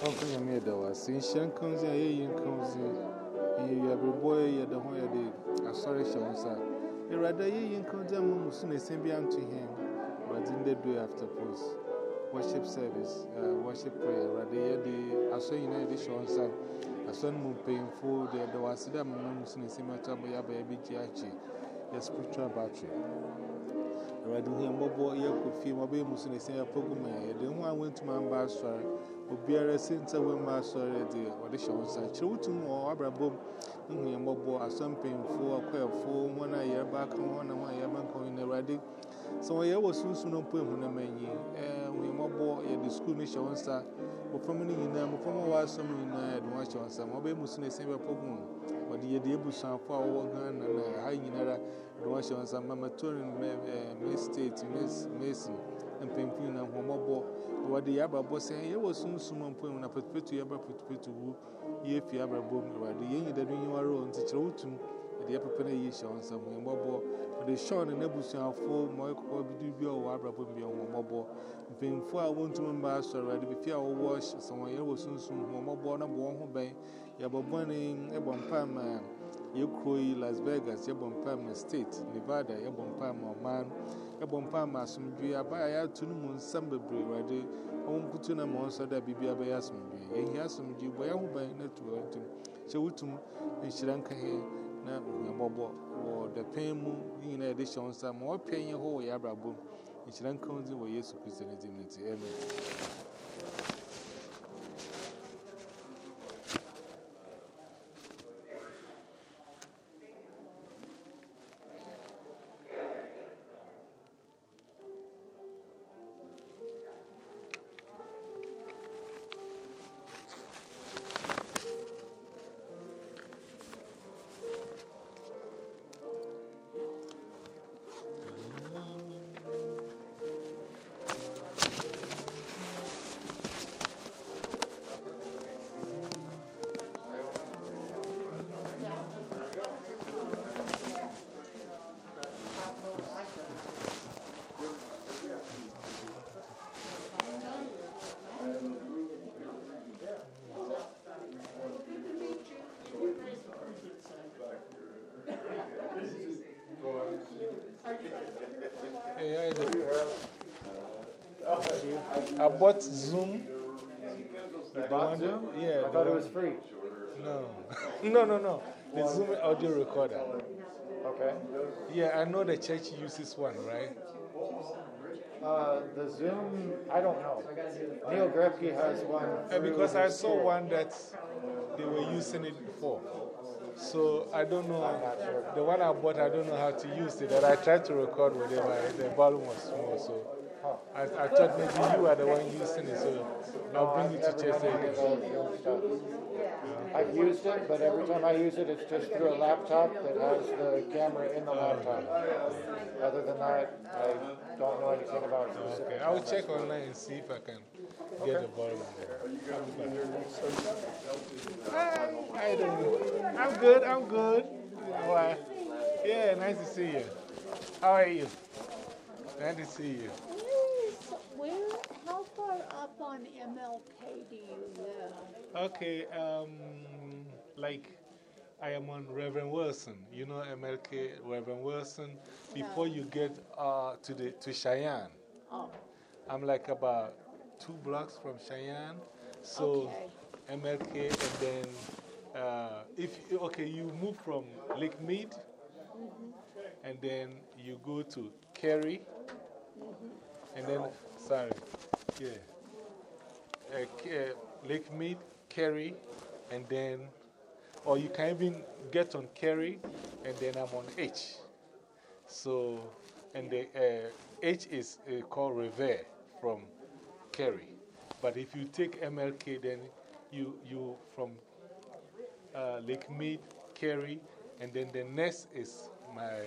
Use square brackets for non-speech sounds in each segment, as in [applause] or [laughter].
Uncle in. You boy, you the you. I sorry. You rather a young soon as beyond to him, but in the day after post. Worship service, worship prayer, rather, the I saw you know, the. I him painful, there was a man, soon as a spiritual battery. Rather, here, Bobo, Yaku, Mobile Musin, a senior Pokemon, then one went to my ambassador, or Beara Center, when my sorry, the audition was such a routine or Abrabo, and here, Bobo, a something for a quail for one a year back and one and one year back on the ready. So I was soon soon on point and we Bobo at the school nation was that. But from any name, from a while, some united, watch on some Mobile Musin, a senior Pokemon. wɔde yɛde ebusuafo a wɔwɔ ghana na ha nyinara de wɔn wɔn nsa mama tony may eh, state mason mpempem na nkɔmmɔbɔ na wɔde yɛ ababɔ sɛ yɛwɔ sunsum mpɔn na petupetu yɛba petupetu wu. Yɛ fi abrabɔ mu wɔde yɛn nyinaa do nyiwara wɔn ntikyerɛ wotum the appropriation, some mobile, the Sean and Nebusian for my call, be do your wabra would be on mobile. Being for I want to remember, so I did fear or wash someone here was soon soon, mobile, number one who bay, Yababoni, Ebon Palma, Yukoi, Las Vegas, Ebon Palma State, Nevada, Ebon Palma, man, Ebon Palma, some beer by a tunum, some bebri, ready, own Kutuna monster that be a bayasum, and he has some dear way, I will buy network. So, we two, and Shranka here na yɛmmɔbɔ wɔ dapɛn mu ne nyinaa yɛde hyɛ wɔn nsa. Ma I, bought Zoom. Bought Zoom? Yeah. I thought it was free. No. [laughs] no, no, no. The Zoom audio recorder. Okay. Yeah, I know the church uses one, right? Uh, the Zoom, I don't know. Neil Grepke has one. Uh, because I saw one that they were using it before. So I don't know. The one I bought, I don't know how to use it. And I tried to record with it, but the volume was small. So I, I thought maybe you are the one using it. So I'll bring it to church. I've used it, but every time I use it, it's just through a laptop that has the camera in the laptop. Other than that, I don't know anything about it. Okay, I'll check online and see if I can get the volume there. Hi, how you doing? I'm good, I'm good. Why? Yeah, nice to see you. How are you? Nice to see you. Where, how far up on MLK do you live? Okay, um, like I am on Reverend Wilson. You know MLK, Reverend Wilson. Before you get uh, to, the, to Cheyenne, Oh, I'm like about two blocks from Cheyenne. So Okay. MLK, and then uh, if okay, you move from Lake Mead, and then you go to Carey, and then, sorry, yeah, Lake Mead, Carey, and then, or you can even get on Carey, and then I'm on H. So, and the uh, H is uh, called Revere from Carey. But if you take MLK, then you, you from uh, Lake Mead, Carey, and then the next is my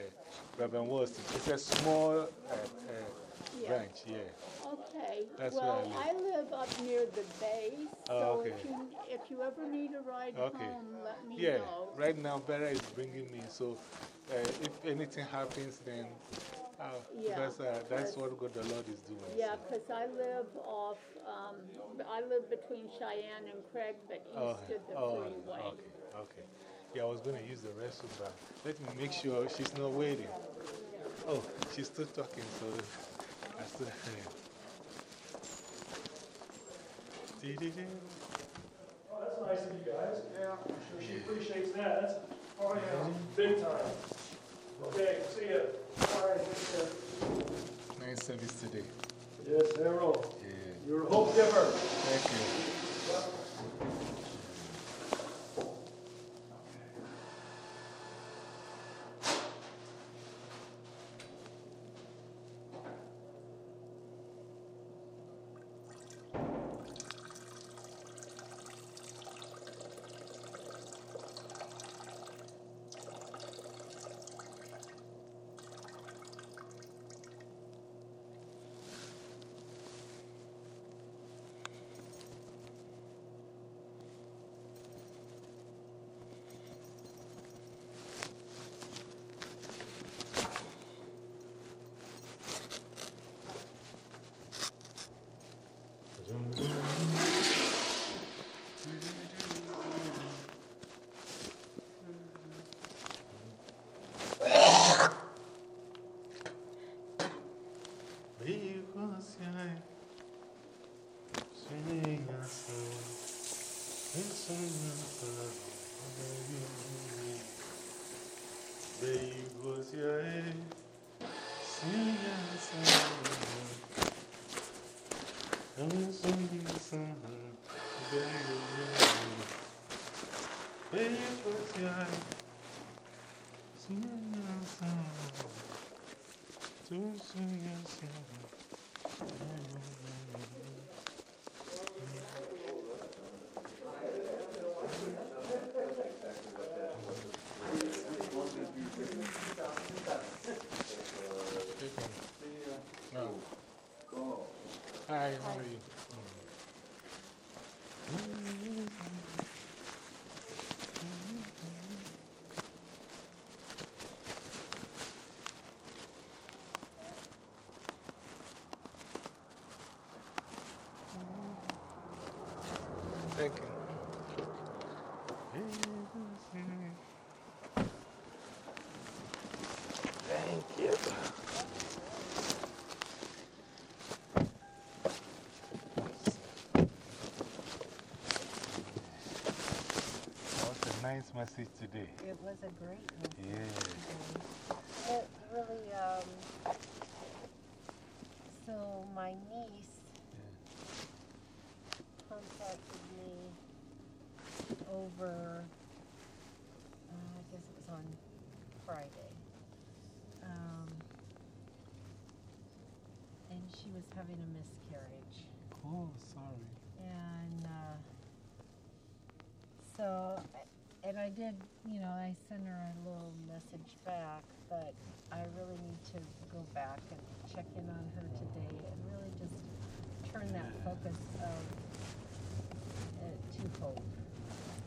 Reverend Wilson. It's a small uh, uh, Yeah. branch, yeah. okay. That's where I Well, live. I live up near the base, Oh, so okay. if you, if you ever need a ride Okay. home, let me Yeah, know. right now Vera is bringing me, so uh, if anything happens, then Oh, Yeah. Because uh, that's what God the Lord is doing. Yeah, 'cause I live off, um, I live between Cheyenne and Craig, but Oh, east of the oh, freeway. okay, okay. Yeah, I was going to use the restroom, but let me make sure she's not waiting. Oh, she's still talking, so I still. Dee-dee-dee. Oh, that's nice of you guys. Yeah. I'm sure she appreciates that. Oh, yeah, big time. Okay, see ya. All right, take care. Nice service today. Yes, Harold, Yeah, you're a hope giver. thank you. Thank you. Thank you. That was a nice message today. It was a great one. Yeah. It really, um, so my niece contacted me over, uh, I guess it was on Friday. Um, and she was having a miscarriage. Oh, sorry. And uh, so, and I did, you know, I sent her a little message back, but I really need to go back and check in on her today and really just turn that focus of uh, to hope. You know? Yeah, man.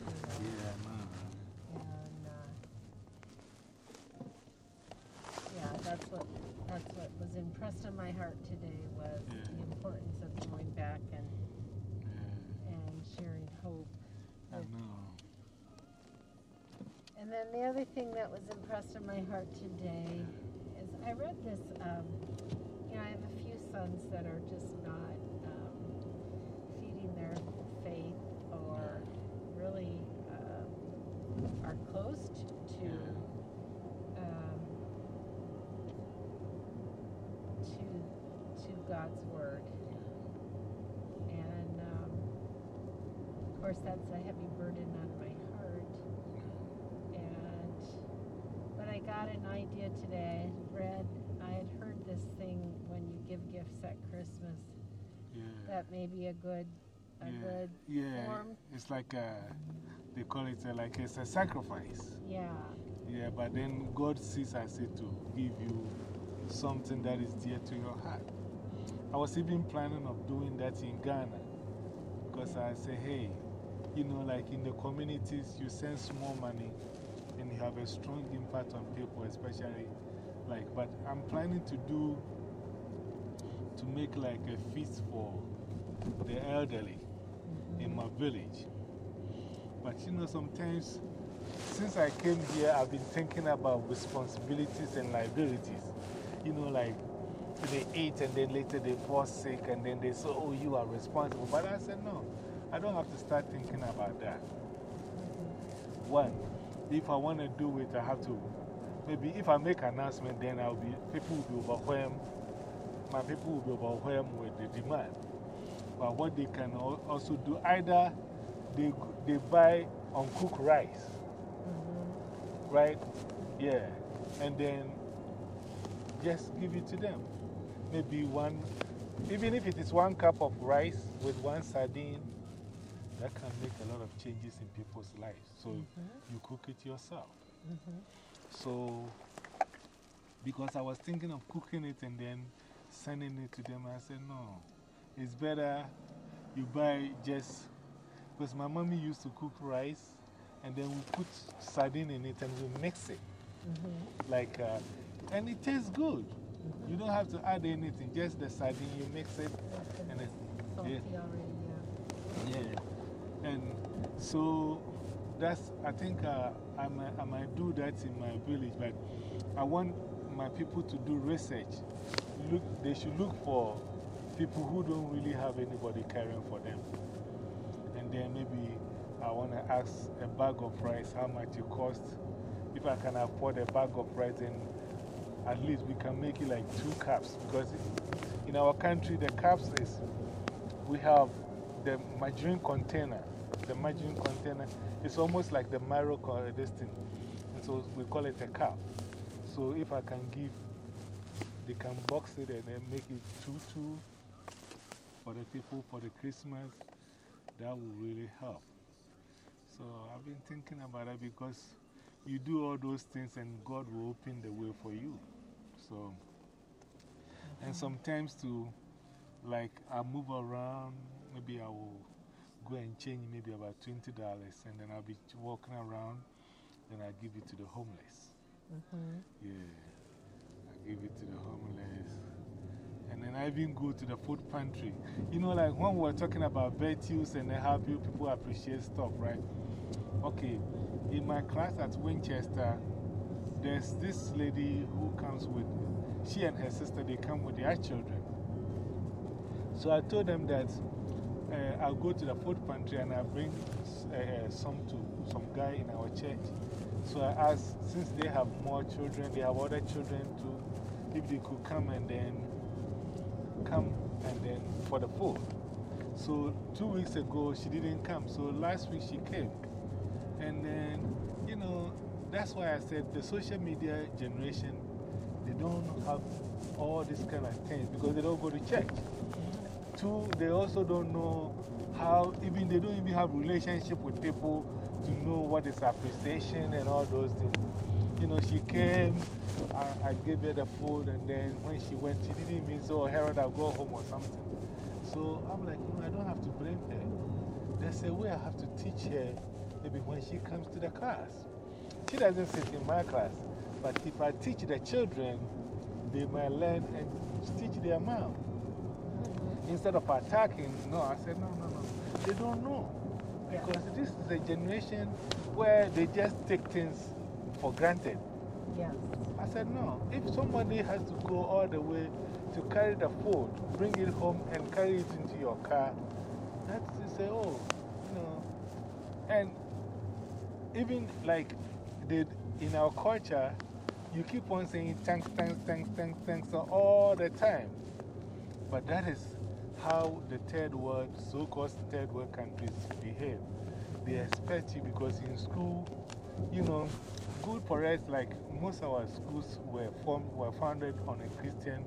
And uh, yeah, that's what that's what was impressed on my heart today was Yeah. the importance of going back and and sharing hope. I know. And then the other thing that was impressed on my heart today is I read this. Um, you know, I have a few sons that are just not um, feeding their faith or really are close t- to um, to to God's word. And um, of course, that's a heavy burden on my heart. And but I got an idea today. I read, I had heard this thing when you give gifts at Christmas. Yeah. That may be a good, a yeah. good yeah. form. It's like a, they call it a, like it's a sacrifice. Yeah, Yeah, but then God sees it to give you something that is dear to your heart. I was even planning of doing that in Ghana because I say, hey, you know, like in the communities, you send small money and you have a strong impact on people, especially Like, but I'm planning to do, to make like a feast for the elderly in my mm-hmm. village. But you know, sometimes, since I came here, I've been thinking about responsibilities and liabilities. You know, like they eat and then later they fall sick and then they say, oh, you are responsible. But I said, no, I don't have to start thinking about that. One, if I want to do it, I have to. Maybe if I make an announcement, then I'll be, people will be overwhelmed. My people will be overwhelmed with the demand. But what they can also do, either they, they buy uncooked rice, mm-hmm. right? Yeah. And then just give it to them. Maybe one, even if it is one cup of rice with one sardine, that can make a lot of changes in people's lives. So mm-hmm. you cook it yourself. Mm-hmm. So, because I was thinking of cooking it and then sending it to them, I said, no, it's better you buy just because my mommy used to cook rice and then we put sardine in it and we mix it. Like, uh, and it tastes good. You don't have to add anything, just the sardine, you mix it. And it, Salty yeah. already, yeah. Yeah. And so that's, I think uh, I, might, I might do that in my village, but I want my people to do research. Look, they should look for people who don't really have anybody caring for them. Then maybe I want to ask a bag of rice how much it costs. If I can afford a bag of rice, then at least we can make it like two cups. Because in our country, the cups is we have the margarine container. The margarine container is almost like the Miro co- uh, this thing. And so we call it a cup. So if I can give, they can box it and then make it two, two for the people for the Christmas. That will really help. So I've been thinking about it because you do all those things and God will open the way for you. So, and mm-hmm. sometimes to, like, I move around, maybe I will go and change maybe about $20 and then I'll be walking around, then I give it to the homeless. Mm-hmm. Yeah, I give it to the homeless. And then I even go to the food pantry. You know, like when we were talking about virtues and how people appreciate stuff, right? Okay, in my class at Winchester, there's this lady who comes with, she and her sister, they come with their children. So I told them that uh, I'll go to the food pantry and I'll bring uh, some to some guy in our church. So I asked, since they have more children, they have other children too, if they could come and then come and then for the food. So two weeks ago, she didn't come. So last week she came. And then, you know, that's why I said the social media generation, they don't have all these kind of things because they don't go to church. Two, they also don't know how, even they don't even have relationship with people to know what is appreciation and all those things. You know, she came, I, I gave her the food, and then when she went, she didn't even say, Oh, Harold, I'll go home or something. So I'm like, no, I don't have to blame her. There's a way I have to teach her, maybe when she comes to the class. She doesn't sit in my class, but if I teach the children, they might learn and teach their mom. Instead of attacking, no, I said, no, no, no. They don't know. Because this is a generation where they just take things for granted. Yes. I said, no. If somebody has to go all the way to carry the food, bring it home, and carry it into your car, that's to say, oh, you know. And even like they, in our culture, you keep on saying thanks, thanks, thanks, thanks, thanks all the time. But that is how the third world, so called third world countries behave. They expect you because in school, you know, good for us, like most of our schools were, formed, were founded on a Christian.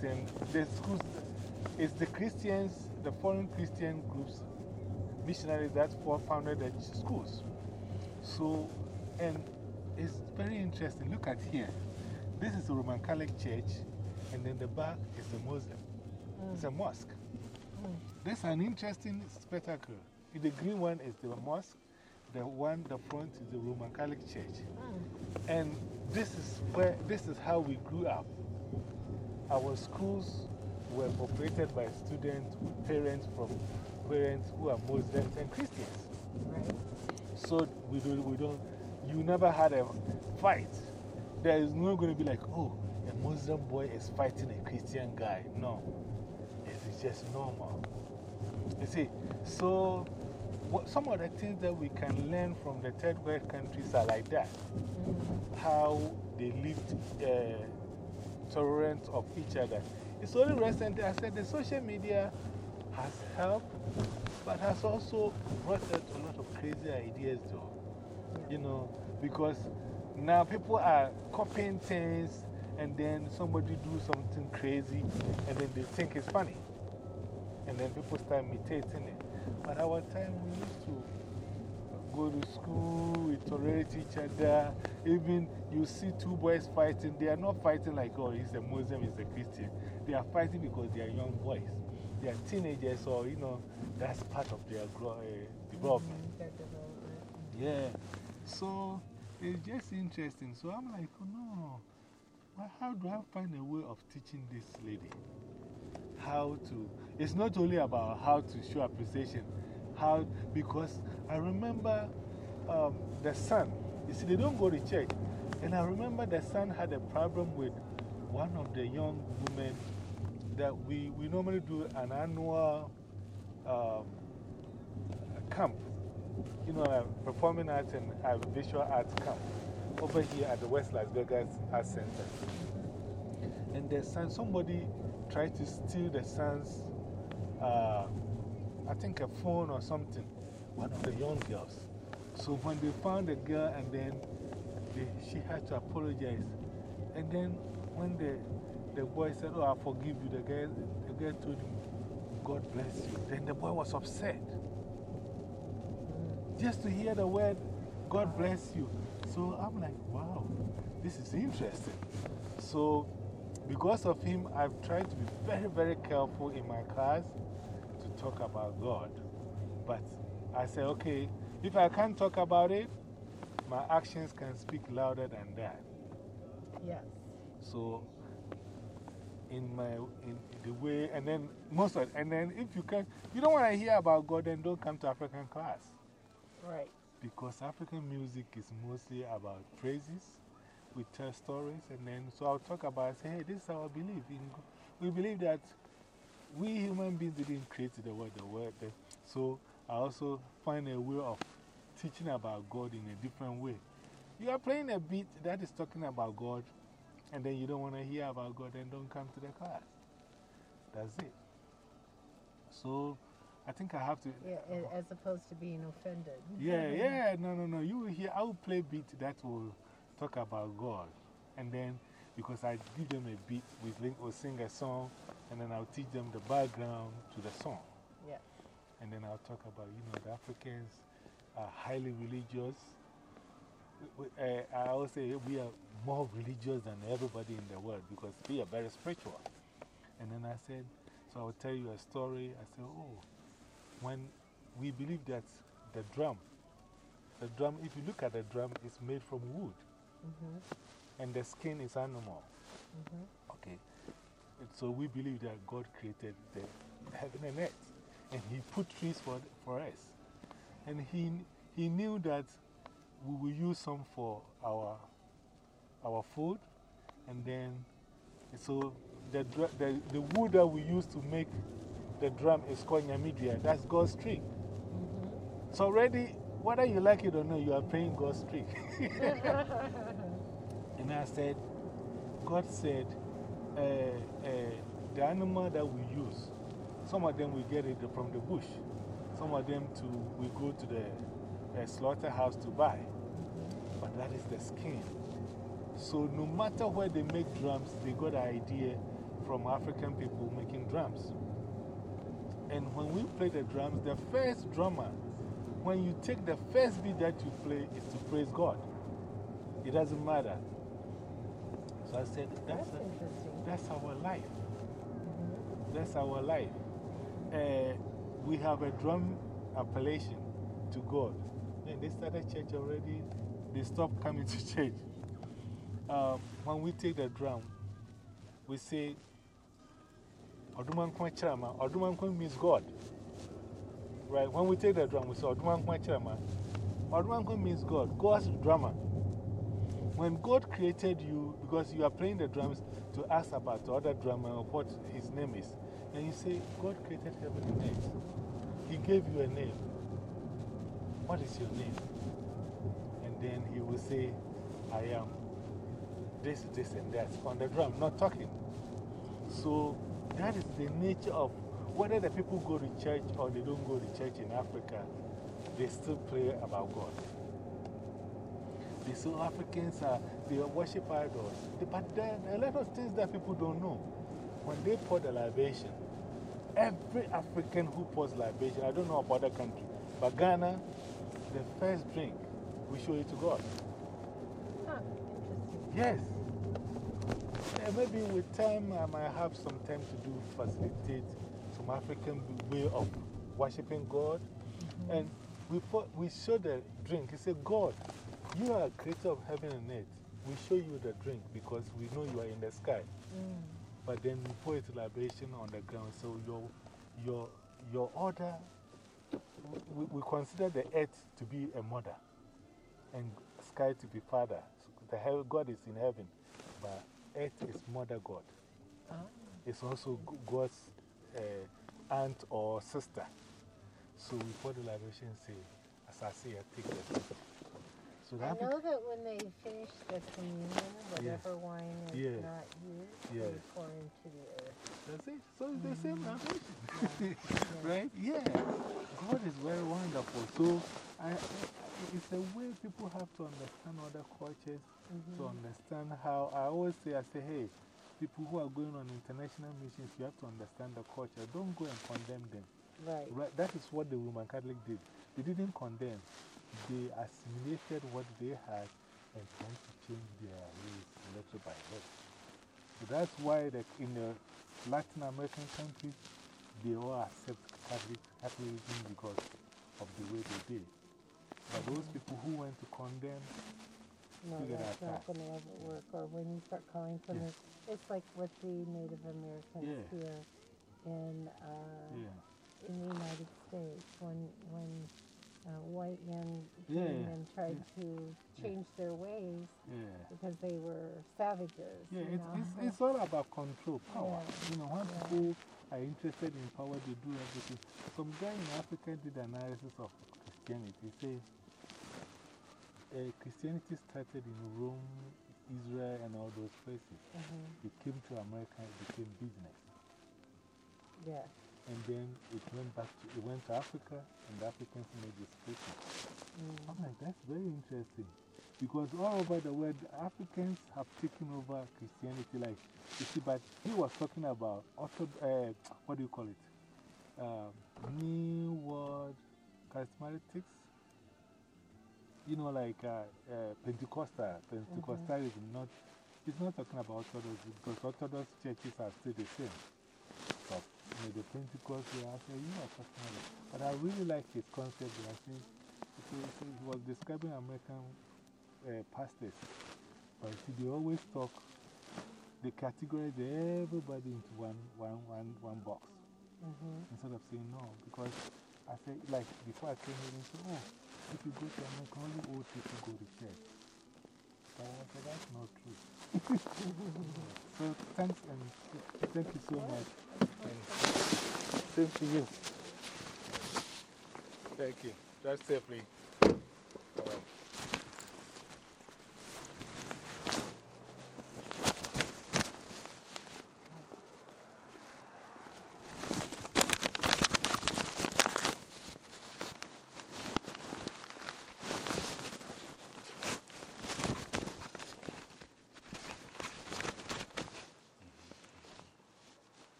Thing, the schools, it's the Christians, the foreign Christian groups, missionaries that founded the schools. So, and it's very interesting. Look at here. This is the Roman Catholic Church, and then the back is the Muslim. It's a mosque. Mm. Mm. That's an interesting spectacle. The green one is the mosque, the one, the front is the Roman Catholic Church. Hmm. And this is, where, this is how we grew up. Our schools were operated by students with parents from parents who are Muslims and Christians. Right. So we don't, we don't, you never had a fight. There is no going to be like, oh, a Muslim boy is fighting a Christian guy. No. It's just normal. You see, so some of the things that we can learn from the third world countries are like that. How they lived uh, tolerant of each other. It's only recently I said the social media has helped, but has also brought out a lot of crazy ideas, though. You know, because now people are copying things and then somebody do something crazy and then they think it's funny. And then people start imitating it. But our time, we used to go to school, we tolerate each other. Even you see two boys fighting, they are not fighting like, oh, he's a Muslim, he's a Christian. They are fighting because they are young boys. They are teenagers, or, you know, that's part of their grow, uh, development. Their development. Yeah. So it's just interesting. So I'm like, oh no. Well, how do I find a way of teaching this lady? How to, it's not only about how to show appreciation, how, because I remember um, the son, you see, they don't go to church. And I remember the son had a problem with one of the young women that we, we normally do an annual um, camp you know, uh, performing arts and uh, visual arts camp over here at the West Las Vegas Arts Center. And the son, somebody tried to steal the son's, uh, I think a phone or something, one of the young girls. So when they found the girl and then they, she had to apologize. And then when the, the boy said, Oh, I forgive you, the girl, the girl told him, God bless you. Then the boy was upset just to hear the word, God bless you. So I'm like, wow, this is interesting. So, because of him, I've tried to be very, very careful in my class talk about God. But I say, okay, if I can't talk about it, my actions can speak louder than that. Yes. So, in my in the way, and then most of and then if you can, you don't want to hear about God, then don't come to African class. Right. Because African music is mostly about praises. We tell stories, and then so I'll talk about, say, hey, this is our belief. In, we believe that we human beings didn't create the world, the world. The, eh? so I also find a way of teaching about God in a different way. You are playing a beat that is talking about God, and then you don't want to hear about God, then don't come to the class. That's it. So I think I have to. Yeah, as opposed to being offended. Yeah, yeah, no, no, no. You will hear, I will play beat that will talk about God. And then, because I give them a beat, we we'll sing a song, and then I'll teach them the background to the song. Yeah. And then I'll talk about, you know, the Africans are highly religious. Uh, I always say we are more religious than everybody in the world because we are very spiritual. And then I said, so I'll tell you a story. I said, oh, when we believe that the drum, the drum, if you look at the drum, it's made from wood. -hmm. And the skin is animal. -hmm. Okay. So we believe that God created the heaven and earth. And He put trees for, for us. And he, he knew that we will use some for our, our food. And then, so the, the, the wood that we use to make the drum is called Nyamidria. That's God's tree. So, already, whether you like it or not, you are playing God's tree. [laughs] and I said, God said, uh, uh, the animal that we use, some of them we get it from the bush, some of them to, we go to the uh, slaughterhouse to buy. But that is the skin. So, no matter where they make drums, they got an idea from African people making drums. And when we play the drums, the first drummer, when you take the first beat that you play, is to praise God. It doesn't matter. I said, that's, That's a, that's our life. -hmm. That's our life. Uh, we have a drum appellation to God. And they started church already. They stopped coming [laughs] to church. um, when we take the drum, we say, Odomankoma Kyerema. Odumankwa means God. Right? When we take the drum, we say Odomankoma Kyerema. Odumankwa means God, God's drummer. When God created you, because you are playing the drums to ask about the other drummer, what his name is, and you say, God created heaven and earth. He gave you a name. What is your name? And then he will say, I am this, this, and that on the drum, not talking. So that is the nature of whether the people go to church or they don't go to church in Africa, they still pray about God. They say Africans are, they worship idols. But then a lot of things that people don't know. When they pour the libation, every African who pours libation, I don't know about other country, but Ghana, the first drink, we show it to God. Huh. Yes. Yeah, maybe with time, I might have some time to do facilitate some African way of worshiping God. -hmm. And we, put, we show the drink. He said, God, you are creator of heaven and earth. We show you the drink because we know you are in the sky. Mm. But then we pour it libation on the ground. So your, your, your order, we, we consider the earth to be a mother and sky to be father. So the hell, God is in heaven, but earth is mother God. Oh. It's also God's uh, aunt or sister. So we pour the libation and say, as I say, I take the I know that when they finish the communion, whatever wine is Yeah. not used, Yeah. they pour into the earth. That's it. So it's the same Mm-hmm. salvation. [laughs] right? Yeah. God is very wonderful. So I, it's a way people have to understand other cultures, to Mm-hmm. understand how. I always say, I say, hey, people who are going on international missions, you have to understand the culture. Don't go and condemn them. Right. Right? That is what the Roman Catholic did. They didn't condemn, they assimilated what they had and tried to change their ways little by little. So that's why the, in the Latin American countries, they all accept Catholic, Catholicism because of the way they did. But those people who went to condemn, No, that's not going to ever work. Or when you start calling from Yeah. the, it's like with the Native Americans Yeah. here in, uh, yeah. in the United States when, when uh, white men came yeah, and tried to change their ways Yeah. because they were savages. Yeah, it's, it's, it's all about control, power. Yeah. You know, when Yeah. people are interested in power, they do everything. Some guy in Africa did analysis of Christianity. He said uh, Christianity started in Rome, Israel, and all those places. Mhm. It came to America, it became business. Yes. And then it went back to, it went to Africa, and the Africans made this Christian. Mm. I'm like, that's very interesting. Because all over the world, Africans have taken over Christianity. Like, you see, but he was talking about, ortho, uh, what do you call it? Um, New World Charismatics. You know, like uh, uh, Pentecostal. Pentecostalism, not, it's not talking about Orthodox because Orthodox churches are still the same. But know, the Pentecost, yeah, I said, you are talking about. But I really like his concept. I think so, so he was describing American uh, pastors. But see, they always talk, they categorize everybody into one, one, one, one box Mhm. instead of saying no. Because I say, like, before I came here, they say, oh, if you go to America, only old people go to church. But I said, that's not true. [laughs] so thanks and thank you so much. Same to you. Thank you. Drive safely.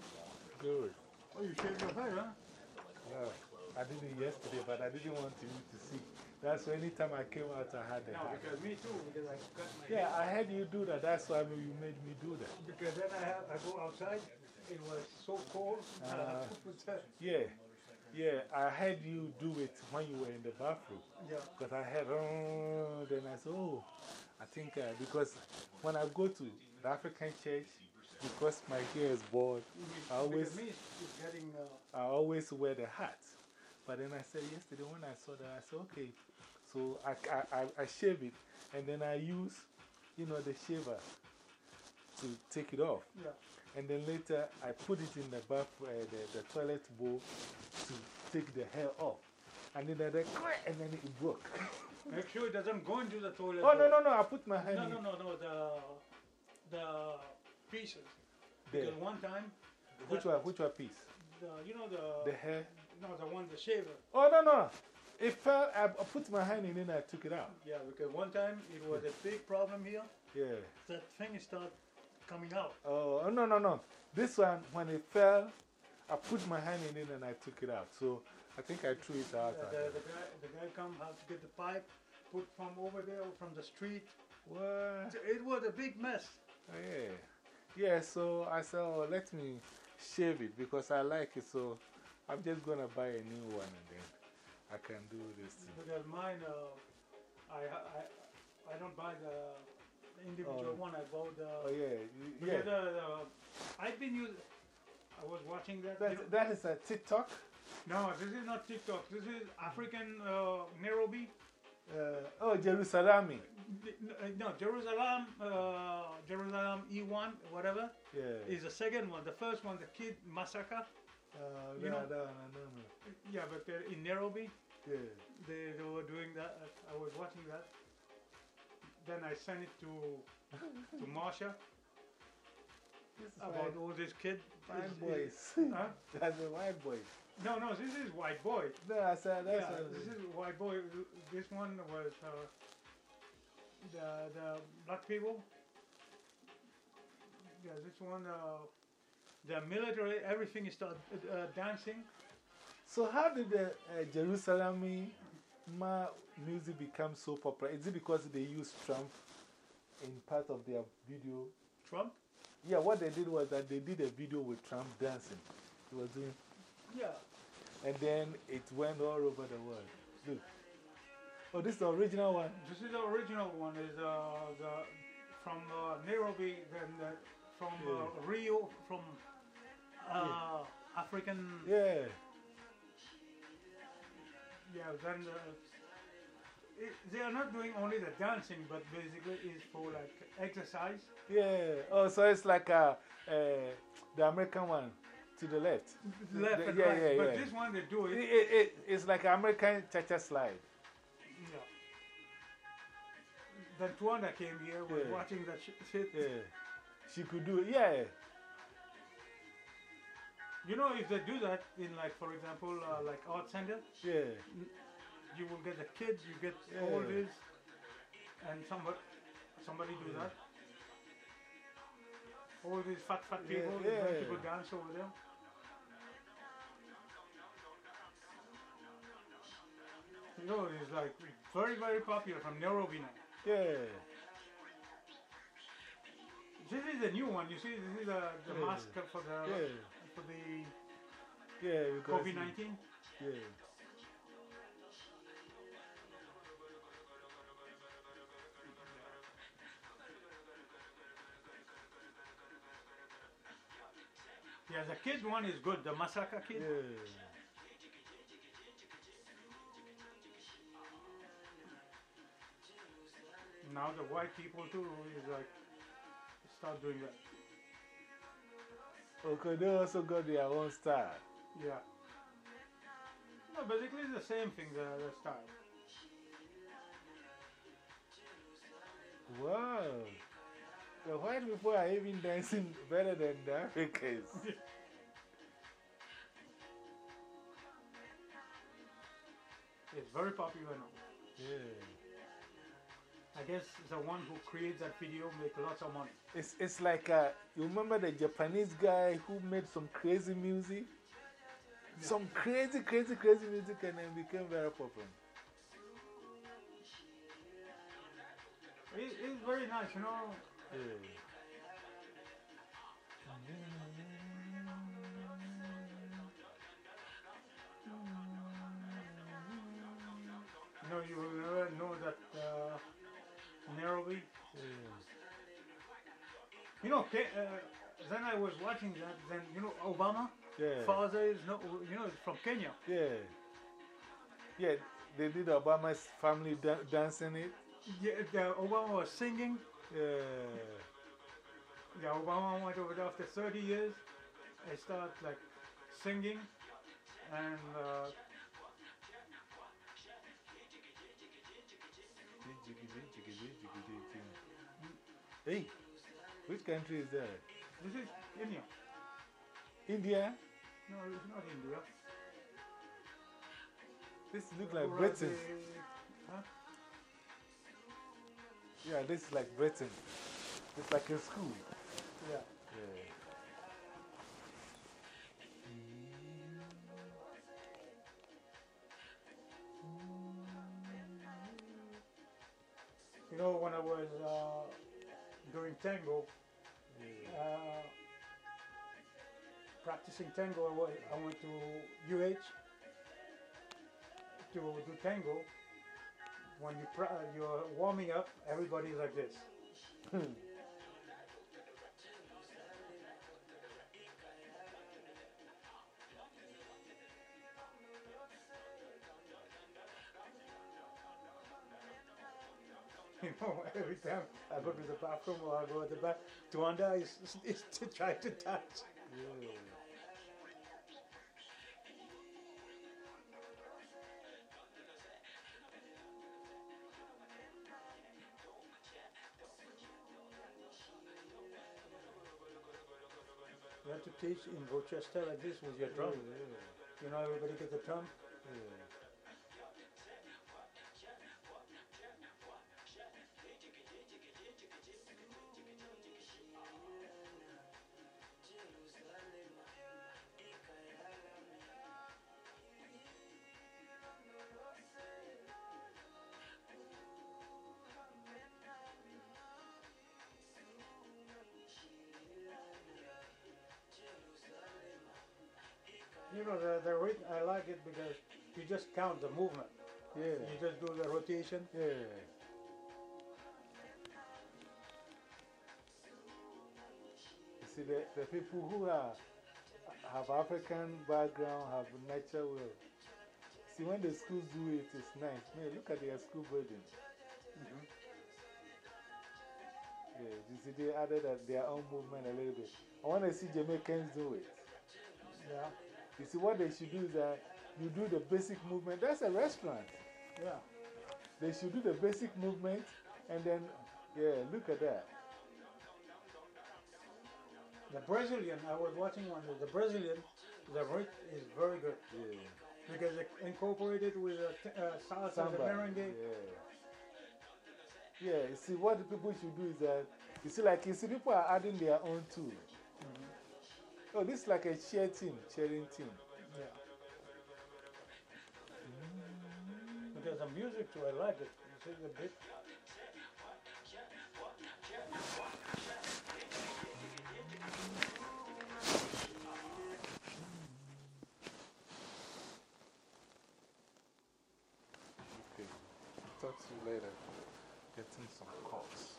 down? Good. Oh, you shaved your hair, huh? No, I did it yesterday, but I didn't want you to see. That's why anytime I came out, I had it. No, because me too, because I cut my Yeah. I had you do that. That's why you made me do that. Because then I, have, I go outside, it was so cold, [laughs] uh-huh. Yeah. Yeah, I had you do it when you were in the bathroom. Yeah. Because I had, oh, then I said, oh, I think uh, because when I go to the African church, because my hair is bald, I always, Because me, it's it's getting, uh, I always wear the hat. But then I said yesterday when I saw that, I said, okay. So I, I, I, I shave it and then I use, you know, the shaver to take it off. yeah. And then later I put it in the bath, uh, the, the toilet bowl to take the hair off. And then I, and then it broke. [laughs] Make sure it doesn't go into the toilet. oh, no, no, no, I put my hand No, in no, no, no, the, the pieces. Because one time, Which one, which one piece? the, you know, the, The hair? no, the one, the shaver. Oh, no, no. It fell, I, I put my hand in and I took it out. Yeah, because one time it was a big problem here. Yeah. That thing started coming out. Oh, oh, no, no, no. This one, when it fell, I put my hand in it and I took it out. So I think I threw it out. The, the, the guy, the guy come, have to get the pipe, put from over there, from the street. What? It was a big mess. Oh, yeah. Yeah, so I said, oh, let me shave it because I like it. So I'm just going to buy a new one and then I can do this thing. Because mine, uh, I, I, I don't buy the, individual Oh. one. I bought the. Oh, yeah. Yeah. the, the, I've been using. I was watching that. you know- That, that is a TikTok. no, this is not TikTok. This is African uh, Nairobi. Uh, oh, Jerusalem. No, Jerusalem, uh, Jerusalem E1, whatever, Yeah. is the second one. The first one, the kid massacre. Uh, you no, know- no, no. Yeah, but in Nairobi, Yeah. they, they were doing that. I was watching that. Then I sent it to to Marsha about all these kids. Is- boys. Huh? [laughs] That's a white boy. No, no, this is white boy. No, I said that's yeah, a, this is white boy. This one was uh, the the black people. Yeah, this one. Uh, the military, everything started uh, dancing. So, how did the uh, Jerusalem ma music become so popular? Is it because they use Trump in part of their video? Trump. Yeah, what they did was that they did a video with Trump dancing. He was doing, Yeah. and then it went all over the world. Look. Oh, this is the original one? This is the original one. Is uh, the from uh, Nairobi, then the, from uh, Rio, from uh, African. Yeah. Yeah, then the, it, they are not doing only the dancing, but basically is for like exercise. Yeah. Oh, so it's like uh, uh, the American one to the left. Left The- and yeah, right. yeah, but yeah. this one they do It, it. it, it, it's like American cha-cha slide. Yeah. Then Tuanda came here, was Yeah. watching that shit. Yeah. She could do it. Yeah. You know, if they do that in like, for example, uh, like art center, Yeah. You will get the kids, you get all Yeah. this, and somebody, somebody do that. All these fat, fat Yeah, people, young yeah. people dance over there. You know, it's like very, very popular from Nairobi now. Yeah. This is the new one. You see, this is the, the Yeah. mask for the Yeah. for the Yeah. COVID nineteen. Yeah. Yeah, the kids one is good. The massacre kid. Yeah. Now the white people too is like start doing that. Okay, they also got their own style. Yeah. No, basically it's the same thing. The, the style. Wow. The white people are even dancing better than the Africans. [laughs] It's very popular now. yeah. I guess the one who creates that video make lots of money. It's, it's like uh, you remember the Japanese guy who made some crazy music? Some crazy, crazy, crazy music and then became very popular. It, it's very nice, you know. Yeah. You know, will never know that uh, Nairobi. You know, uh, then I was watching that. Then you know, Obama Yeah. father is not. you know, from Kenya. Yeah. Yeah, they did Obama's family dan dancing it. Yeah, the Obama was singing. Yeah. Yeah, Obama went over there after 30 years. I started like singing, and uh, Hey, which country is that? this is India. India? No, it's not India. This looks like Britain. Huh? Yeah, this is like Britain. It's like a school. Yeah. Yeah. You know, when I was uh, doing tango, uh, practicing tango, I went, I went to UH to do tango. When you you're warming up, everybody's like this. Hmm. [laughs] You know, every time I go to the bathroom or I go to the back, Tuanda is, is to try to touch. Yeah. You have to teach in Rochester like this with your drum. You know, everybody gets a drum. Know, the, the rhythm, I like it because you just count the movement. Yeah. You just do the rotation. Yeah. You see, the, the people who are, have African background, have nature will. See, when the schools do it, it's nice. Man, look at their school building. Mm-hmm. Yeah, you see, they added their own movement a little bit. I want to see Jamaicans do it. Yeah. You see, what they should do is that you do the basic movement. That's a restaurant. Yeah. They should do the basic movement and then, yeah, look at that. The Brazilian, I was watching one, the Brazilian, the rhythm is very good Yeah. because it incorporated with t- uh, salsa, the Samba. merengue. Yeah. Yeah, you see, what the people should do is that, you see, like, you see, people are adding their own too. Oh, this is like a cheer team, cheering team. Yeah. Mm. Because the music too, I like it. You see the bit. Okay. Talk to you later. Getting some calls.